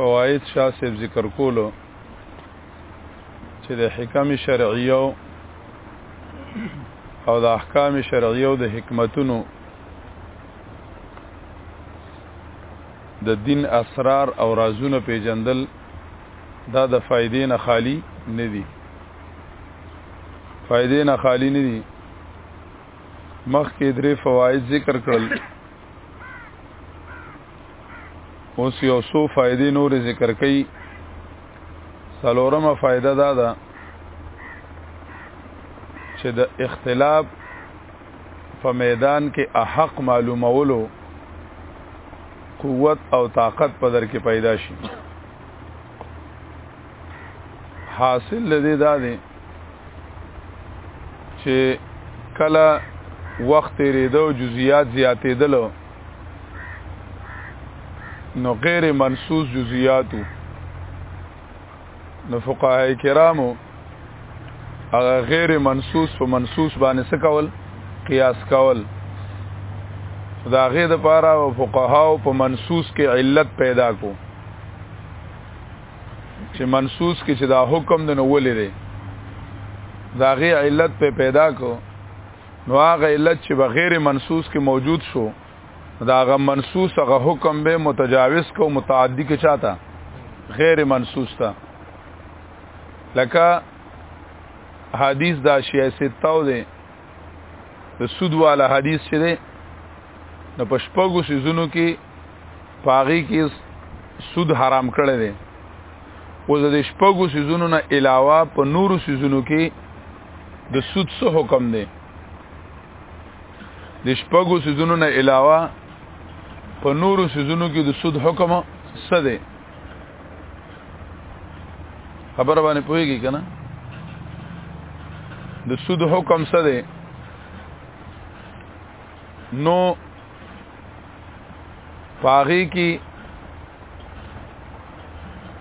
فواید شاه صاحب ذکر کولو چې د حکم شرعیو او د احکام شرعیو د حکمتونو د دین اسرار او رازونه پیجندل دا د فائدې نه خالی نه دي فائدې نه خالی نه دي مخکې درې فواید ذکر کړل اوس یو څو فائدې نور ذکر کړي سلورمه فائدہ دا ده چې د اختلاف په میدان کې احق معلومولو قوت او طاقت په در کې پیدا شي حاصل لدی دا دی چې کله وخت تیرېدو جزئیات زیاتېدل نو غیر منصوص جزئیاتو نو فقهای کرامو هغه غیر منصوص په منصوص باندې څه کول قیاس کول دا غې د پاره او فقهاو په منصوص کې علت پیدا کو چې منسوس کې چې دا حکم د نو ولې دی دا غي علت په پیدا کو نو هغه علت چې بغیر منسوس کې موجود شو دا هغه منسوس هغه حکم به متجاوز کو متعدی کې چاته غیر منسوس تا لکه حدیث دا شیعه ستاو دی د سود والا حدیث چې دی نو پشپګو سيزونو کې پاغي کې سود حرام کړی دی او د شپږو سيزونو نه علاوه په نورو سيزونو کې د سود څه حکم دی د شپږو سيزونو نه علاوه په نورو سيزونو کې د سود حکم څه دی خبر باندې پوهیږي کنه د سود حکم څه دی نو پاغي کې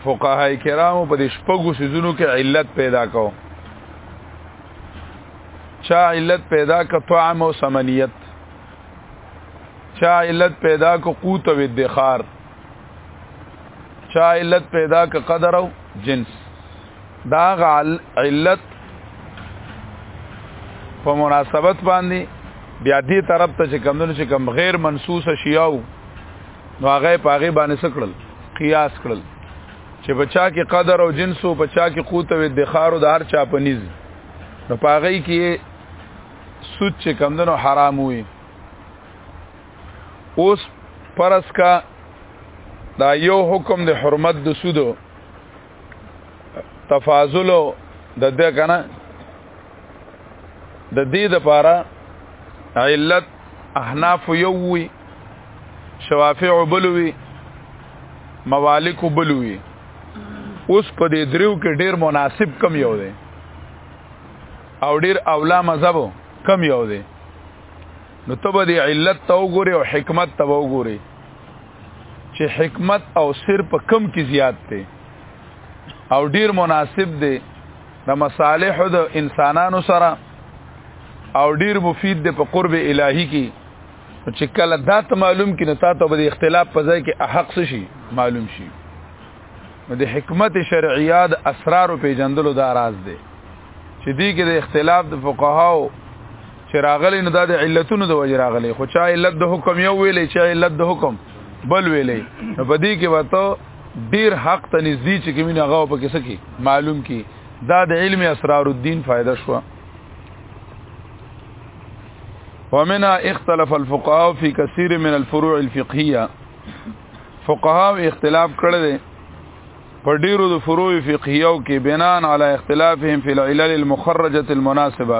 فقهای کرامو په دې شپږو سيزونو کې علت پیدا کو چا علت پیدا ک طعام او سمنیت چا علت پیدا ک قوت او ادخار چا علت پیدا ک قدر او جنس دا غال علت په مناسبت باندې بیا دې طرف ته چې کمونه چې کم غیر منسوس شیاو نو هغه پاغه باندې سکړل قیاس کړل چې بچا کې قدر او جنس او بچا کې قوت او ادخار او د هر چا په نيز نو پاغه کې سود چې کمندنو حرام وي اوس پرس کا دا یو حکم د حرمت د سودو تفاضل د دې کنه د دې د پاره علت احناف یووی شوافع بلوی موالک بلوی اوس په دې دریو کې ډیر مناسب کم یو دی او ډیر اولا مذهب کم یو دی نو ته به دې علت ته وګوري او حکمت ته وګوري چې حکمت او سر په کم کې زیات دی او ډیر مناسب دی د مصالح د انسانانو سره او ډیر مفید دی په قرب الهی کې چې کله دا ته معلوم کې نه تاسو به د اختلاف په ځای کې حق شي معلوم شي نو د حکمت شرعیه د اسرار او پیجندلو دا راز دی چې دی کې د اختلاف د فقهاو چې راغلی نو دا د علتونو د وجه راغلی خو چا علت د حکم یو ویلې چا علت د حکم بل ویلې نو په دې کې وته ډیر حق ته نږدې چې کومه هغه په کیسه کې معلوم کی دا د علم اسرار الدین فائدہ شو ومنها اختلف الفقهاء في كثير من الفروع الفقهيه فقهاء اختلاف کړل دي په ډیرو د فروع فقهیو کې بنان علی اختلافهم فی العلل المخرجه المناسبه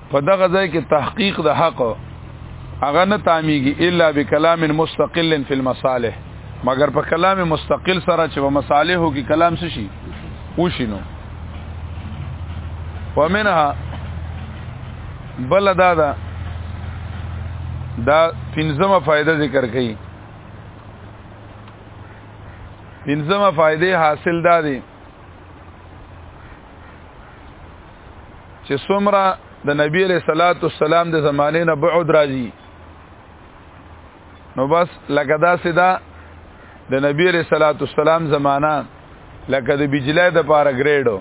په دغه ځای کې تحقیق د حق هغه نه تامیږي الا بکلام مستقل فی المصالح مگر په کلام مستقل سره چې په مصالحو کې کلام څه شي وشینو ومنها بل دا دا دا پنځمه فائدہ ذکر کړي پنځمه فائدې حاصل دا دي چې څومره د نبی علیہ الصلوۃ والسلام د زمانه نه بعد راځي نو بس لکه دا سدا د نبی علیہ الصلوۃ والسلام زمانہ لکه د بجلی د پاره ګریډو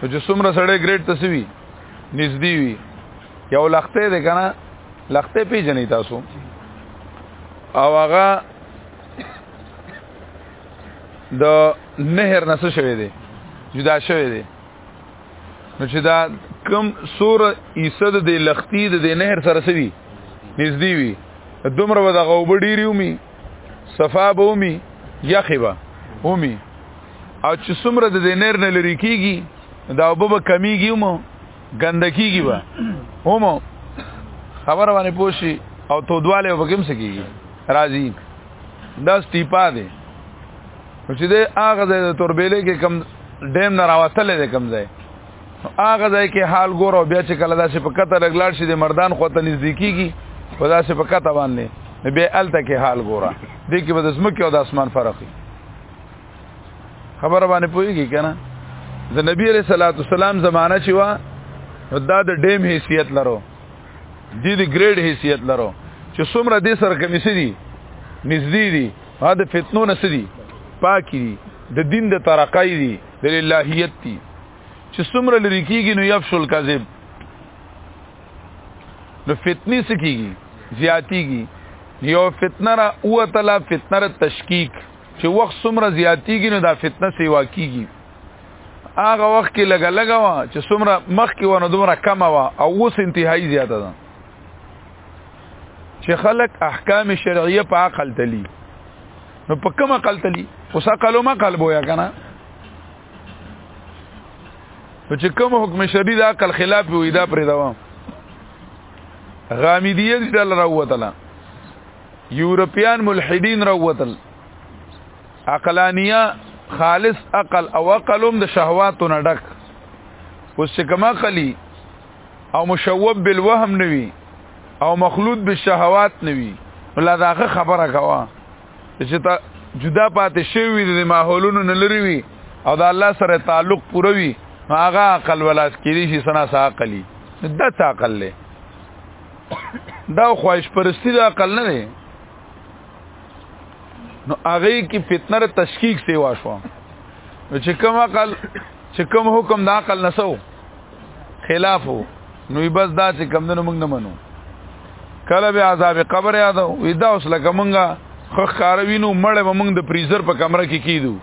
چې څومره سړی ګریډ تسوي نږدې وي یو لخته ده کنه لخته پیژنې تاسو او هغه د نهر نسو شوی دی جدا شوی دی نو چې دا کم سور ایسد د لختی د نهر سره سوي نږدې وي دومره به د غوب ډیری ومي صفا به ومي یخې به ومي او چې څومره د نهر نه لري کیږي دا وب به کمیږي مو ګندکیږي به همو خبره باندې پوښي او تودواله وبګم سکیږي راځي دا سټیپا دی نو چې د هغه ځای د توربېلې کې کم ډیم نه راوتلې ده کم ځای هغه ځای کې حال ګور او بیا چې کله دا چې په کته لګلاړ شي د مردان خو ته نږدې کیږي په دا چې په کته باندې بیا الته کې حال ګوره د کې به د سمکه او د اسمان فرق خبر باندې پويږي کنه د نبی عليه صلوات والسلام زمانہ چې وا دا د ډیم حیثیت لرو د دې ګریډ حیثیت لرو چې څومره دې سره کمیسي دي نږدې دي ها د فتنو نه سدي پاکي دي د دین د ترقای دي د الہیت دي چې څومره لري کیږي نو یفشل کذب نو فتنی سکیږي زیاتیږي یو فتنه را او تعالی فتنه را تشکیک چې وخت څومره زیاتیږي نو دا فتنه سیوا کیږي هغه وخت کې لګا لګا وا چې څومره مخ کې ونه دومره کم وا او اوس انتهایی زیاته ده چې خلک احکام شرعیه په عقل تلی نو په کوم عقل تلی اوس عقل ما قلب ویا کنه نو چې کوم حکم شرعي د عقل خلاف وي دا پر دوام غامیدیه دې دل راوتله یورپیان ملحدین راوتل عقلانیه خالص عقل او عقلم د شهواتو نه ډک اوس چې کما خلی او مشوب بالوهم نه وي او مخلوط بالشهوات نه وي ولا داغه خبره کوا چې تا جدا پاتې شوی د ماحولونو نه لري وي او د الله سره تعلق پوره وي هغه عقل ولا کېږي چې سنا ساقلی دا تعقل له دا خواهش پرستی دا عقل نه دی نو هغه کې فتنه را تشکیک سیوا شو چې کوم عقل چې کوم حکم د عقل نسو خلافو نو بس دا چې کم دنو موږ نه منو کله به عذاب قبر یاد وي دا اوس لکه مونږه خو خاروینو مړ به مونږ د فریزر په کمره کې کیدو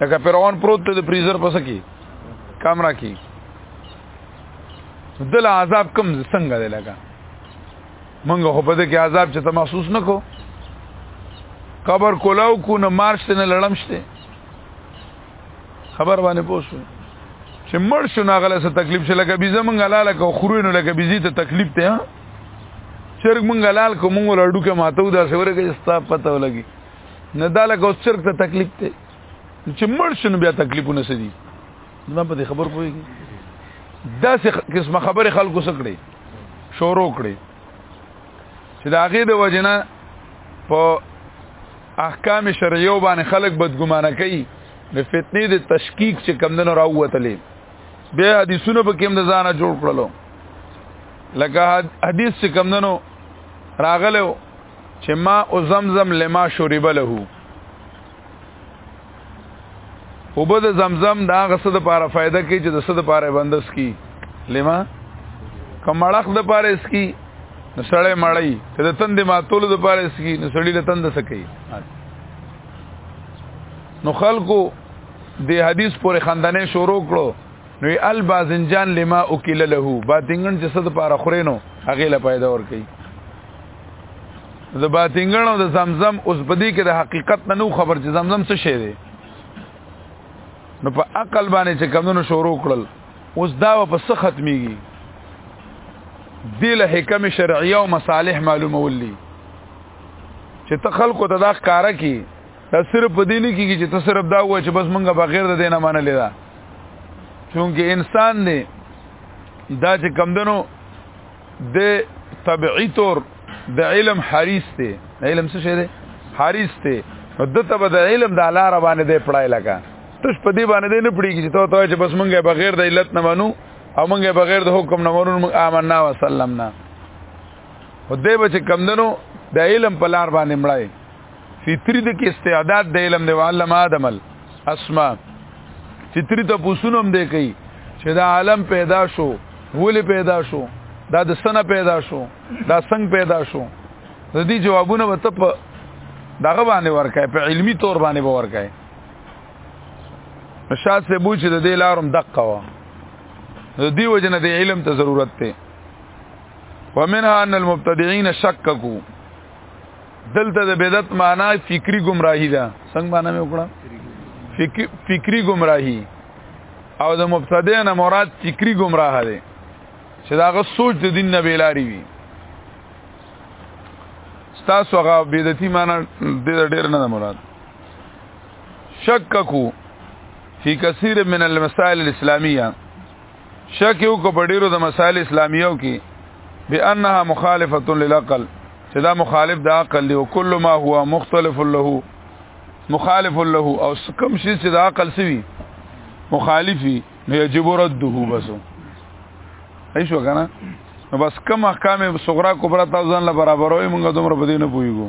لکه فرعون پروت ته د فریزر په سکی کمره کې دل عذاب کم څنګه دی لګا مونږ خو په دې کې عذاب چې ته محسوس نکو قبر کولاو کو نه مارشته نه لړمشته خبر باندې پوسو چې مړ شو ناغله څه تکلیف شي لکه بيزه مونږ لاله کو خورینو لکه بيزي ته تکلیف ته چرګ مونږ لال کو مونږ لړډو کې ماتو دا سره کې ستا پته ولګي نه دا لکه اوس چرګ ته تکلیف ته چې مړ شو بیا تکلیفونه سدي ما په دې خبر پويږي دا څه قسمه خبره خلکو سکړي شورو کړي چې دا غي د وجنه په احکام شرعیو باندې خلک بدګمانه کوي د فتنې د تشکیک چې کمندونو راووتلې به حدیثونو په کې هم د ځانه جوړ کړلو لکه حدیث چې کمندونو راغلو چې ما او زمزم لما شرب له وبد زمزم دا غسه د پاره فائدہ کوي چې د سد پاره بندس کی لما کمړخ د پاره اس کی نسړې مړی ته د تند ماتول د پاره اس کی نسړې له تند سکی نو خلکو د حدیث پورې خندنه شروع کړو نو ال بازنجان لما وکیل له باتنګن چې سد پاره خورینو هغه له پیدا ور کوي د باطنګن او د زمزم اوس په دې کې د حقیقت نه نو خبر چې زمزم څه شی دی نو په عقل باندې چې کمونو شروع کړل اوس دا په څه ختميږي دې له حکم شرعیه او مصالح معلومول دي چې ته خلکو ته دا ښکارا کی دا صرف په دې نه کیږي چې ته صرف دا وای چې بس مونږه بغیر د دینه معنی لیدا چونکه انسان دی دا چې کمدنو د طبيعي تور د علم حریص دی علم څه شه دی حریص دی نو د ته د علم د لار باندې دی پړای لگا تش په دې باندې نه پړیږي چې ته ته چې بس مونږه بغیر د علت نه منو او مونږه بغیر د حکم نه منو مونږ آمنا وسلمنا خدای به چې کمندنو د علم په لار باندې مړای فطری د کې استعداد د علم دی علم آدم الاسماء فطری ته پوسونه هم دی کوي چې دا عالم پیدا شو ولې پیدا شو دا د سنه پیدا شو دا څنګه پیدا شو د دې جوابونه وته په دغه باندې ورکای په علمی تور باندې به ورکای شاه سه بوچ د دې لارم دقه وا د دې وجنه د علم ته ضرورت ته ومنها ان المبتدعين شککو دلته د بدعت معنی فکری گمراهی ده څنګه معنی مې وکړه فکری گمراهی او د مبتدی نه مراد فکری گمراه ده چې داغه سوچ د دین نه بیلاری وي تاسو هغه بدعتي معنی ډېر ډېر نه مراد شککو فی کثیر من المسائل الاسلامیه شک یو کو په ډیرو د مسائل اسلامیو کې بانها مخالفه للعقل چې دا مخالف د عقل دی او کله ما هو مختلف له مخالف له او کوم شي چې د عقل سوي مخالفي نو یجب رده بس هیڅ وکنه نو بس کم احکام صغرا کبرا تاسو ځان له برابروي موږ دومره بدینه پویګو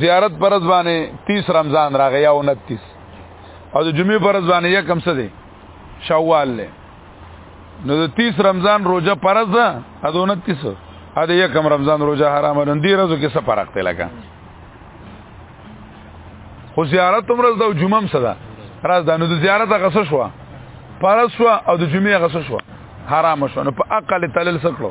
زیارت پر ځوانه 30 رمضان راغی او 29 او د جمعې پر ځوانه یې کم څه دی شوال له نو د 30 رمضان روزه فرض ده ا 29 ا د یکم رمضان روزه حرام ده دی روزه کې څه فرق دی لکه خو زیارت هم روز ده او جمعه هم صدا راز ده نو د زیارت غسه شو فرض شو او د جمعې غسه شو حرام شو نو په اقل تلل سکلو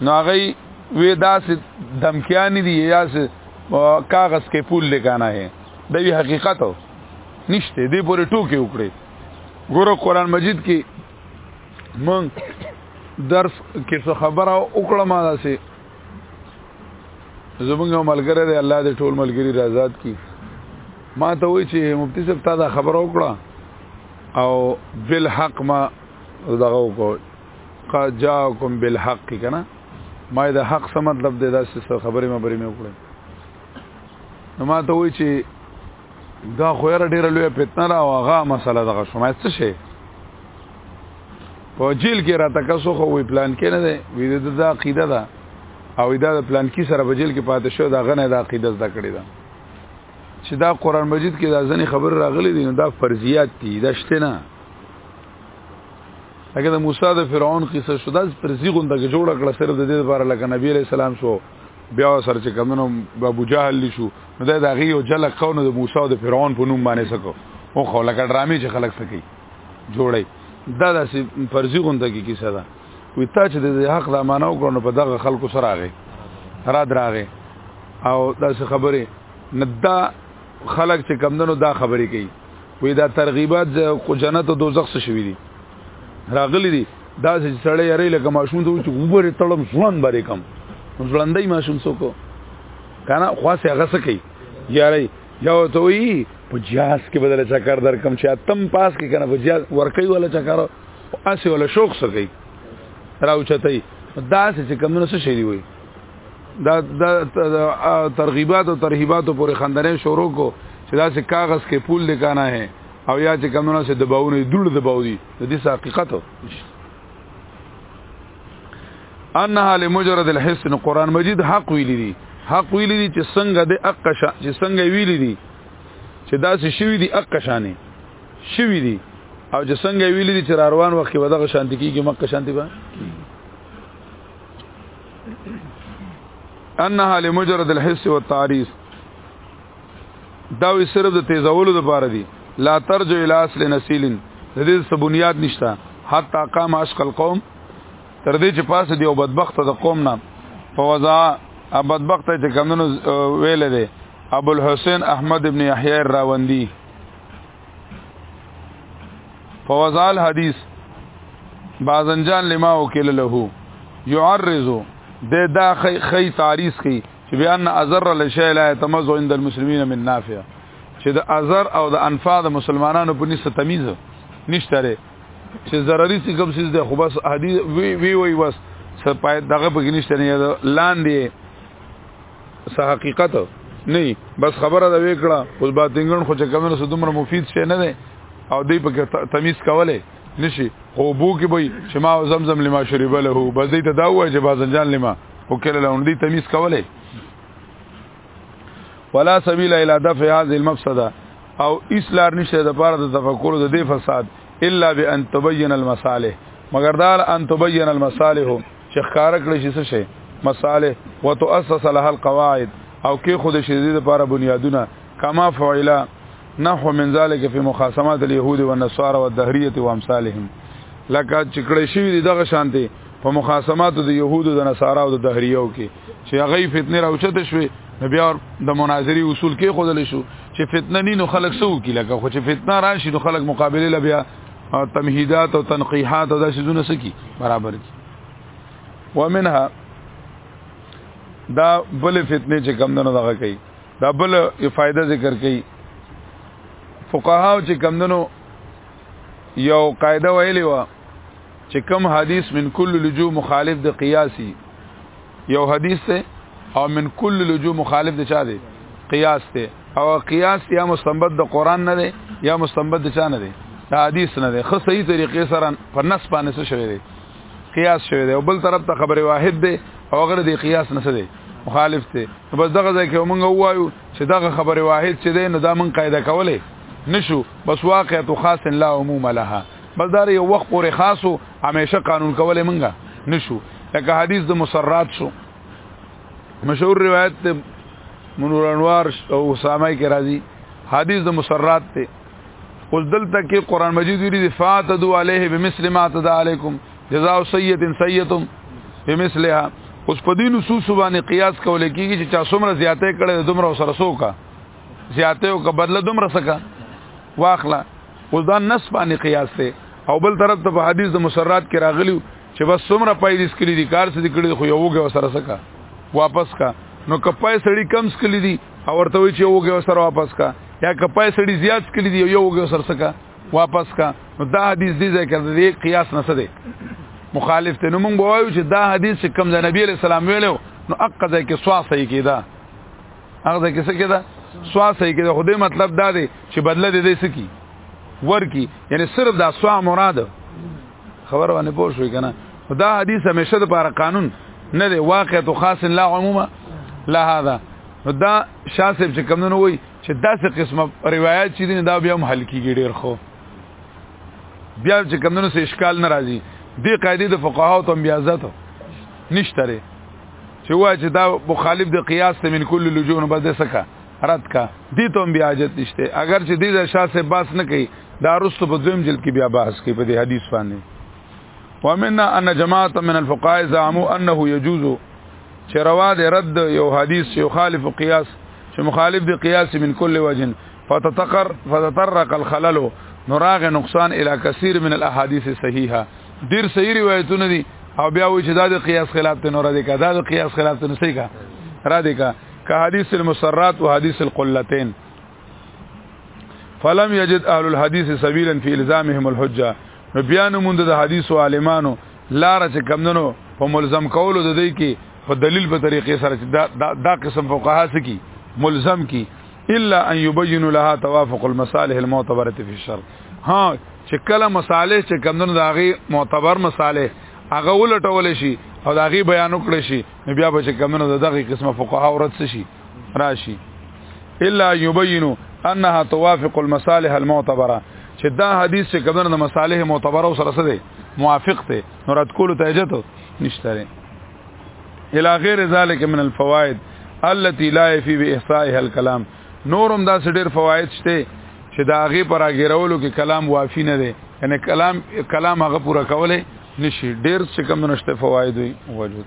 نو هغه وی داسې دمکیان دي یا سه کاغذ کې پول لګانا ہے د وی حقیقت نشته دې پورې ټوکی وکړي ګوره قران مجید کې مون درس کې څه خبره وکړه ما داسې زمونږ ملګری دی الله دې ټول ملګری آزاد کی ما ته وای چې مفتی صاحب تا دا خبره وکړه او بل حق ما دغه وکړ قد جاءكم بالحق کنه ما دا حق څه مطلب دی دا څه خبرې ما بری مې وکړه نو ما ته وای چې دا خو یې ډېر لوی فتنه را واغه مسله دغه شومه څه شي په جیل کې را تکسو خو وی پلان کې نه دی وی د دا عقیده ده او دا د پلان کې سره په جیل کې پاتې شو دا غنه د عقیده زده کړی ده چې دا قران مجید کې دا ځنې خبر راغلي دي نو دا فرضیات دي دا شته نه هغه د موسی د فرعون قصه شو داس پر زیغونده کې جوړ کړه صرف د دې لپاره لکه نبی علی السلام شو بیا سر چې کمنو ابو جهل شو نو دا د غي او جل قونه د موسی او د فرعون په نوم باندې سکو او خو لکه ډرامې چې خلک سکی جوړي دا داسې پر زیغونده کې قصه ده وی تا چې د حق د امانه وکړو په دغه خلکو سره راغی را دراغه او داسې خبره ندا خلک چې کمندونو دا خبرې کوي وی دا ترغیبات کو جنت او دوزخ څه شوی دي راغلی دي دا چې سړی یری لکه ماشوم ته چې وبره تړم ځوان بری کم ځلندای ماشوم څوک کنه خاصه هغه څه کوي یاری یو ته وی په جهاز کې بدل چکر در کم چې تم پاس کې کنه په جهاز ورکی ولا چکر اسی ولا شوق څه کوي راوچتای دا چې کمونه څه شي وي دا دا ترغیبات او ترهیبات پورې خندنې شروع کو چې دا سه کاغذ کې پول لکانا ہے او یا چې کمونه سه دباونه دړ دباو دي د دې حقیقت انها لمجرد الحسن قران مجید حق ویلی دي حق ویلی دي چې څنګه د اقشا چې څنګه ویلی دي چې دا سه شوی دي اقشانه شوی دي او چې څنګه ویلی دي چې روان وخت کې ودغه شانتی کیږي مکه شانتی به انها لمجرد الحس والتعريض دا وی صرف د تیزولو لپاره دی لا ترجو الى اصل نسیلن د دې څه بنیاد نشته حتی قام عشق القوم تر دې چې پاسه دی او بدبخت د قوم نه په وضع بدبخت چې کمونو ویل دی ابو الحسین احمد ابن یحیی الراوندی فوزال حدیث بازنجان لما وکل له يعرض د دا خی تعریض کی چې بیان ازر لشی لا تمز عند المسلمین من نافع چې د ازر او د انفاذ مسلمانانو په نسبت تمیز نشته لري چې ضروري څه کوم څه د خو بس حدیث وی وی وی بس سپای دغه په نشته نه لاندې سه حقیقت نه بس خبره دا وکړه اوس با تنګن خو چې کمنو سو دومره مفید شي نه ده او دی په تمیز کوله نشي خو بو کې به چې ما زمزم لما شرب له بس دې ته دا وای چې بازنجان لما وکړه له دې تمیز کوله ولا سبیل الی دفع هذه المفسده او اسلار نشته د پاره د تفکر د دې فساد الا بان تبين المصالح مگر دا ان تبين المصالح چې ښکار کړی چې څه شي مصالح وتؤسس لها القواعد او کې خود شدید لپاره بنیادونه کما فعلا نحو من ذلك في مخاصمات اليهود والنصارى والدهريه وامثالهم لکه چکړې شوی دی دغه شانته په مخاصمات د يهودو د نصارا او د دهريو کې چې هغه فتنه راوچته شوې نبي اور د مناظري اصول کې خودل شو چې فتنه ني نو خلک سو کې لکه خو چې فتنه راشي نو خلک مقابله لبیا او تمهیدات او تنقیحات او دا شیزونه سکی برابر کی ومنها دا بل فتنه چې کم نه دغه کوي دا بل فائدہ ذکر کوي فقهاو چې کم دنو یو قاعده ویلی و چې کم حدیث من کل لجو مخالف د قیاسی یو حدیث ته او من کل لجو مخالف د چا دی قیاس ته او قیاس یا مستنبط د قران نه دی یا مستنبط د چا نه دی د حدیث نه دی خو صحیح طریقې سره پر نس باندې څه شوی دی قیاس شوی دی او بل طرف ته خبره واحد دی او غره دی قیاس نه دی مخالف دی نو بس دغه ځای کې مونږ وایو چې دغه خبره واحد چې دی نو دا مونږ قاعده کولې نشو بس واقع تو خاص لا عموم لها بس دا یو وخت پورې خاصو همیشه قانون کولې مونږ نشو لکه حدیث د مسرات شو مشهور روایت ته منور انوار او اسامه کې راځي حدیث د مسرات ته اوس دلته کې قران مجید ویلي دی فاتدو علیه بمثل ما تد علیکم جزاء سیئه سیئه بمثلها اوس په دې نصوص باندې قیاس کول کېږي چې چا څومره زیاته کړي دومره سره سوکا زیاته او که بدله دومره سکا واخلا اوس دا نس باندې قیاس ته او بل طرف ته په حدیث د مسرات کې راغلی چې بس څومره پای دې سکلی دي کار څه دې کړی خو یو وګه وسره سکا واپس کا نو کپای سړی کم سکلی دي او ورته وی چې یو وګه وسره واپس کا یا کپای سړی زیات سکلی دي یو وګه وسره سکا واپس کا نو دا حدیث دې ذکر دې قیاس نه سده مخالف ته نو موږ وایو چې دا حدیث چې کم د نبی علی سلام ویلو نو اقا ځای کې سوا صحیح کیدا هغه ځای کې څه کیدا سوا صحیح کیدا خو دې مطلب دا دی چې بدله دې دې سکی ورکی یعنی صرف دا سوا مراد خبر باندې پوه شوې کنه دا حدیث همیشه د پاره قانون نه دی واقع تو خاص لا عموما لا هذا دا شاسب چې کم نه وای چې داسې قسمه روایت چې دین دا بیا هم حل کیږي ډیر خو بیا چې کم نه سه اشکال ناراضي دی قاعده د فقهاو ته بیا ذاتو نشتره چې وای چې دا مخالف د قیاس ته من کل لجون بس د سکه رد کا دې ته بیا حاجت نشته اگر چې دې د شاه سے باس نه کوي دا رستو په دویم جلد کې بیا بحث کوي په دې حدیث باندې ومننا ان جماعت من الفقهاء زعموا انه يجوز چې روا دې رد یو حدیث یو خالف قیاس چې مخالف دې قیاس من کل وجه فتتقر فتترق الخلل نراغ نقصان الى كثير من الاحاديث الصحيحه ډیر صحیح روایتونه دي او بیا وایي چې دا د قیاس خلاف ته نور دي کا دا د قیاس خلاف ته نه صحیح کا را دي کا که حدیث المسرات و حدیث القلتین فلم یجد اهل الحدیث سبیلا فی الزامهم الحجه نو بیا نو مونږ د حدیث او عالمانو لار چې کمندنو په ملزم کولو د دې کې په دلیل په طریقې سره دا, دا, دا قسم فقها سکی ملزم کی الا ان يبين لها توافق المصالح المعتبره في الشرع ها چې کله مصالح چې کمندونو داغي معتبر مصالح هغه ولټول شي او داغي بیان وکړي شي نو بیا به چې کمنو دغه قسمه فقها ورت شي راشي الا یبینو انها توافق المصالح المعتبره چې دا حدیث چې کمنو د مصالح معتبره سره سره دی موافق دی نو رد کولو ته اجازه نشته الى غیر ذلك من الفوائد التي لا يفي باحصائها الكلام نورم دا ډېر فواید شته چې دا غي پر اګیرولو کې کلام وافی نه دی یعنی کلام کلام هغه پورا کوله نشي ډیر څه کم نشته فواید وي وجود